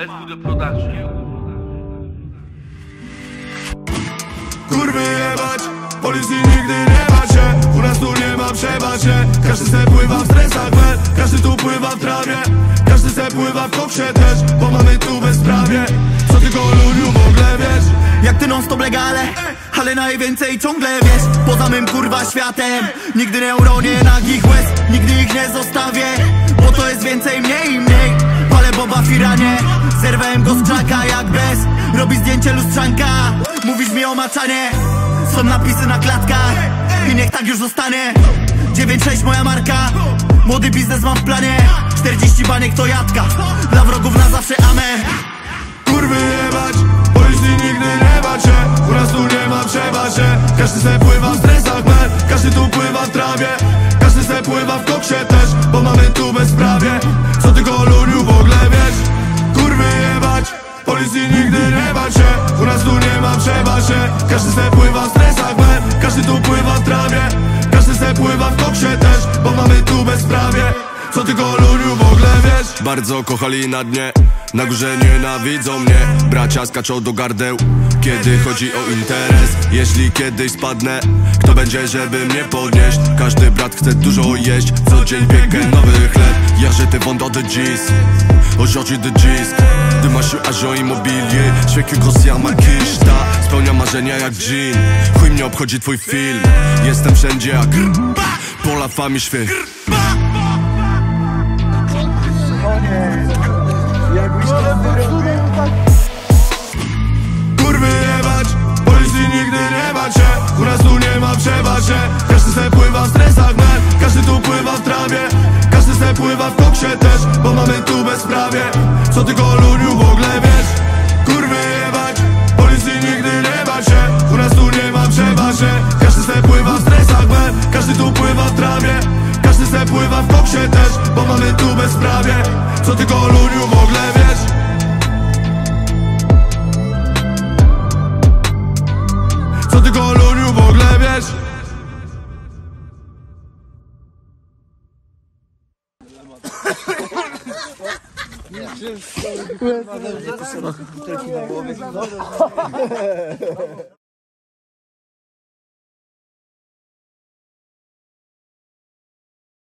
SWD Production. Kurwy jebać, policji nigdy nie macie. U nas tu nie ma przebacie. Każdy se pływa w stresach men Każdy tu pływa w trawie. Każdy se pływa w koksie też Bo mamy tu bezprawie Co ty goluniu w ogóle wiesz? Jak ty non stop legale Ale najwięcej ciągle wiesz. Poza mym kurwa światem. Nigdy nie uronię nagich łez Nigdy ich nie zostawię Bo to jest więcej mniej Firanie Zerwałem go z krzaka jak bez. Robi zdjęcie lustrzanka Mówisz mi o maczanie. Są napisy na klatkach I niech tak już zostanie. 9-6 moja marka. Młody biznes mam w planie. 40 baniek to jadka. Dla wrogów na zawsze amen. Kurwy jebać, policji nigdy nie macie U nas tu nie ma przebacie Każdy se pływa w stresach men Każdy tu pływa w trawie. Każdy se pływa w koksie też Bo mamy tu Co Każdy se pływa w stresach men Każdy tu pływa w trawie Każdy se pływa w koksie też Bo mamy tu bezprawie Co ty goluniu w ogóle wiesz? Bardzo kochali na dnie Na górze nienawidzą mnie. Bracia skaczą do gardeł Kiedy chodzi o interes. Jeśli kiedyś spadnę Kto będzie, żeby mnie podnieść? Każdy brat chce dużo jeść Co dzień piekę nowy chleb. Ja de jeans Aujourd'hui de disques Demain je suis agent immobilier Je fais que grossir ma kiszta Spełnia marzenia jak jean Chuj mnie obchodzi twój film. Jestem wszędzie jak Pour la famille Bo mamy tu bezprawie Co ty goluniu w ogóle wiesz? Kurwy jebać, policji nigdy nie macie U nas tu nie ma przebacie Każdy se pływa w stresach men Każdy tu pływa w trawie Każdy se pływa w koksie też Bo mamy tu bezprawie Co ty goluniu w ogóle wiesz? Co ty goluniu w ogóle wiesz? Ue, co